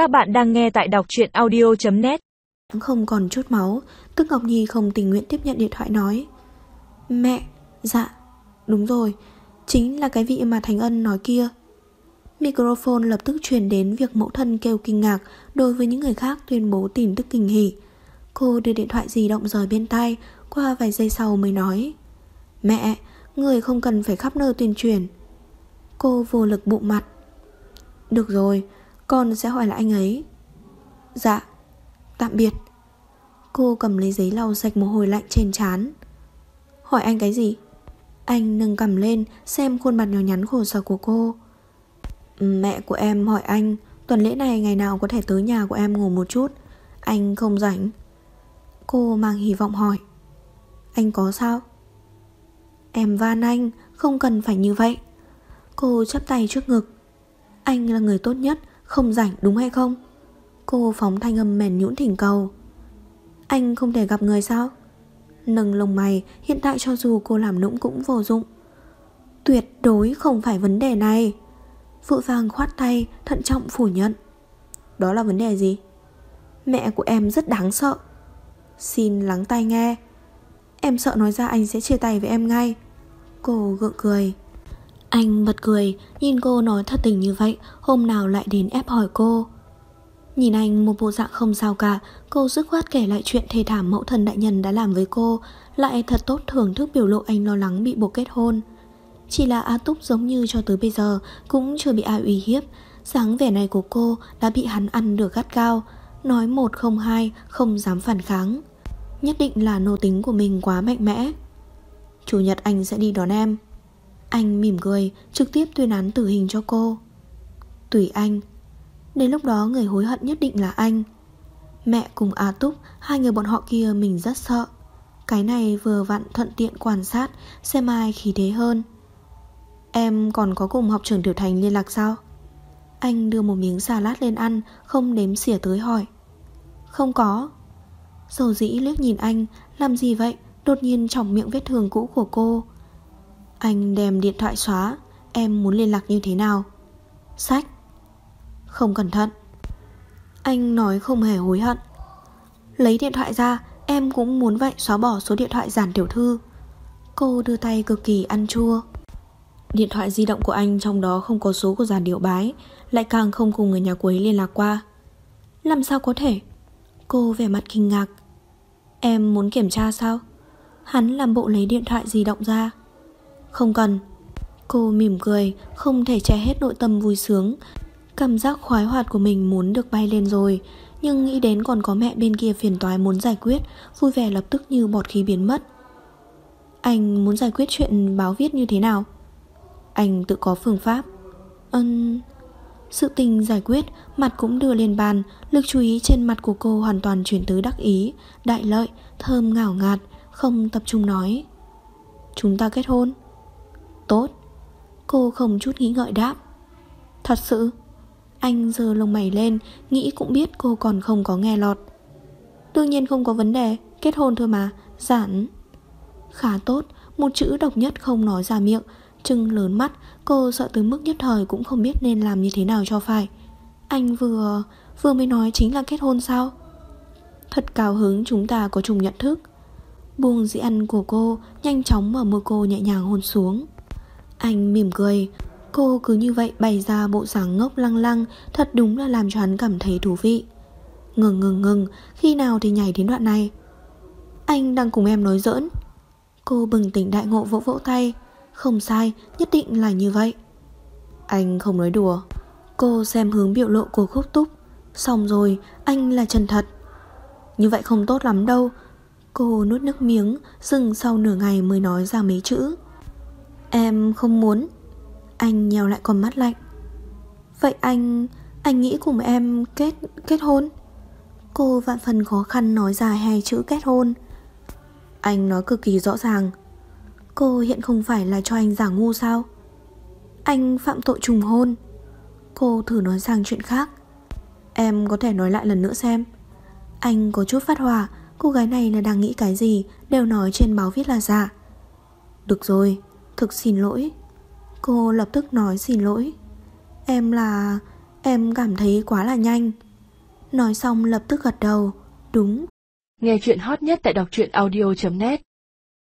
Các bạn đang nghe tại đọc truyện audio.net Không còn chút máu Tức Ngọc Nhi không tình nguyện tiếp nhận điện thoại nói Mẹ, dạ, đúng rồi Chính là cái vị mà Thành Ân nói kia. Microphone lập tức truyền đến việc mẫu thân kêu kinh ngạc Đối với những người khác tuyên bố tin tức kinh hỉ. Cô đưa điện thoại di động rời bên tai Qua vài giây sau mới nói Mẹ, người không cần phải khắp nơi tuyên truyền. Cô vô lực bụng mặt Được rồi, con sẽ hỏi lại anh ấy. Dạ Tạm biệt. Cô cầm lấy giấy lau sạch mồ hôi lạnh trên trán. Hỏi anh cái gì? Anh nâng cầm lên, Xem khuôn mặt nhỏ nhắn khổ sở của cô. Mẹ của em hỏi anh, Tuần lễ này ngày nào có thể tới nhà của em ngủ một chút? Anh không rảnh. Cô mang hy vọng hỏi. Anh có sao? Em van anh, Không cần phải như vậy. Cô chắp tay trước ngực. Anh là người tốt nhất không rảnh đúng hay không? Cô phóng thanh âm mềm nhũn thỉnh cầu. Anh không thể gặp người sao? Nâng lông mày, Hiện tại cho dù cô làm nũng cũng vô dụng. Tuyệt đối không phải vấn đề này. Vội vàng khoát tay, Thận trọng phủ nhận. Đó là vấn đề gì? Mẹ của em rất đáng sợ. Xin lắng tai nghe. Em sợ nói ra anh sẽ chia tay với em ngay. Cô gượng cười. Anh bật cười, Nhìn cô nói thật tình như vậy, Hôm nào lại đến ép hỏi cô. Nhìn anh một bộ dạng không sao cả, Cô dứt khoát kể lại chuyện thê thảm mẫu thần đại nhân đã làm với cô, Lại thật tốt thưởng thức biểu lộ anh lo lắng bị buộc kết hôn. Chỉ là Á Túc giống như cho tới bây giờ Cũng chưa bị ai uy hiếp, dáng vẻ này của cô đã bị hắn ăn được gắt cao Nói một không hai Không dám phản kháng. Nhất định là nô tính của mình quá mạnh mẽ. Chủ nhật anh sẽ đi đón em. Anh mỉm cười, Trực tiếp tuyên án tử hình cho cô. Tùy anh. Đến lúc đó người hối hận nhất định là anh. Mẹ cùng Á Túc, Hai người bọn họ kia mình rất sợ. Cái này vừa vặn thuận tiện quan sát, Xem ai khí thế hơn. Em còn có cùng học trưởng Tiểu Thành liên lạc sao? Anh đưa một miếng salad lên ăn, Không đếm xỉa tới hỏi. Không có. Dầu dĩ liếc nhìn anh, Làm gì vậy? Đột nhiên trọng miệng vết thương cũ của cô. Anh đem điện thoại xóa. Em muốn liên lạc như thế nào? Sách. Không cẩn thận. Anh nói không hề hối hận. Lấy điện thoại ra, Em cũng muốn vậy, xóa bỏ số điện thoại giản tiểu thư. Cô đưa tay cực kỳ ăn chua. Điện thoại di động của anh trong đó không có số của giàn điệu bái, Lại càng không cùng người nhà quấy liên lạc qua. Làm sao có thể? Cô vẻ mặt kinh ngạc. Em muốn kiểm tra sao? Hắn làm bộ lấy điện thoại di động ra. Không cần. Cô mỉm cười Không thể che hết nội tâm vui sướng. Cảm giác khoái hoạt của mình muốn được bay lên rồi. Nhưng nghĩ đến còn có mẹ bên kia phiền toái muốn giải quyết Vui vẻ lập tức như bọt khí biến mất. Anh muốn giải quyết chuyện báo viết như thế nào? Anh tự có phương pháp. Ừm Sự tình giải quyết Mặt cũng đưa lên bàn. Lực chú ý trên mặt của cô hoàn toàn chuyển tới đắc ý. Đại lợi, thơm ngào ngạt Không tập trung nói. Chúng ta kết hôn? Tốt. Cô không chút nghĩ ngợi đáp. Thật sự Anh giơ lông mày lên Nghĩ cũng biết cô còn không có nghe lọt. Đương nhiên không có vấn đề Kết hôn thôi mà, giản. Khá tốt, một chữ độc nhất không nói ra miệng Trưng lớn mắt Cô sợ tới mức nhất thời cũng không biết nên làm như thế nào cho phải. Anh vừa Vừa mới nói chính là kết hôn sao? Thật cao hứng chúng ta có chung nhận thức. Buông dĩ ăn của cô Nhanh chóng mở môi cô nhẹ nhàng hôn xuống. Anh mỉm cười. Cô cứ như vậy bày ra bộ dáng ngốc lăng lăng, Thật đúng là làm cho hắn cảm thấy thú vị. Ngừng ngừng ngừng, Khi nào thì nhảy đến đoạn này? Anh đang cùng em nói giỡn. Cô bừng tỉnh đại ngộ vỗ vỗ tay. Không sai, Nhất định là như vậy. Anh không nói đùa. Cô xem hướng biểu lộ của khúc túc. Xong rồi, anh là chân thật. Như vậy không tốt lắm đâu. Cô nuốt nước miếng, Dừng sau nửa ngày mới nói ra mấy chữ. Em không muốn. Anh nhèo lại con mắt lạnh. Vậy anh Anh nghĩ cùng em kết kết hôn? Cô vạn phần khó khăn nói ra hai chữ kết hôn. Anh nói cực kỳ rõ ràng. Cô hiện không phải là cho anh giả ngu sao? Anh phạm tội trùng hôn. Cô thử nói sang chuyện khác. Em có thể nói lại lần nữa xem. Anh có chút phát hỏa Cô gái này là đang nghĩ cái gì Đều nói trên báo viết là giả. Được rồi, thực xin lỗi. Cô lập tức nói xin lỗi. Em là... Em cảm thấy quá là nhanh. Nói xong lập tức gật đầu. Đúng. Nghe chuyện hot nhất tại đọc truyện audio.net